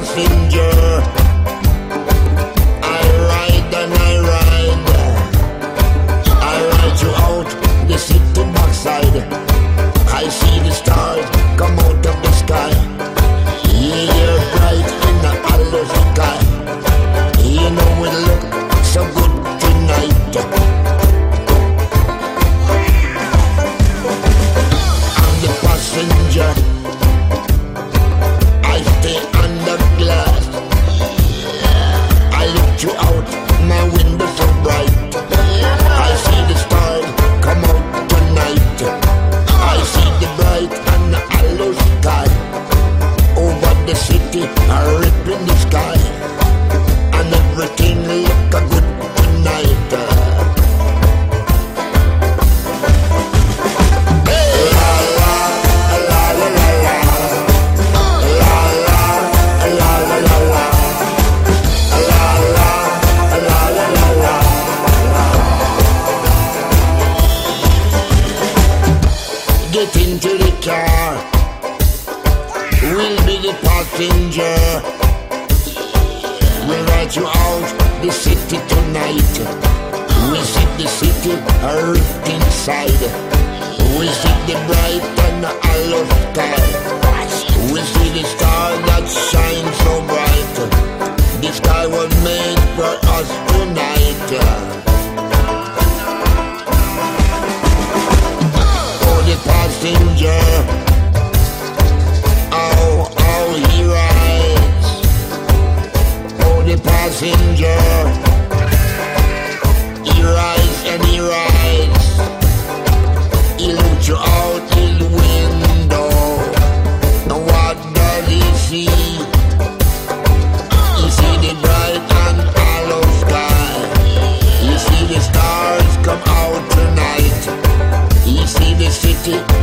passenger get into the car. We'll be the passenger. We'll ride you out the city tonight. We'll see the city hurt inside. We'll see the bright and hollow sky. You.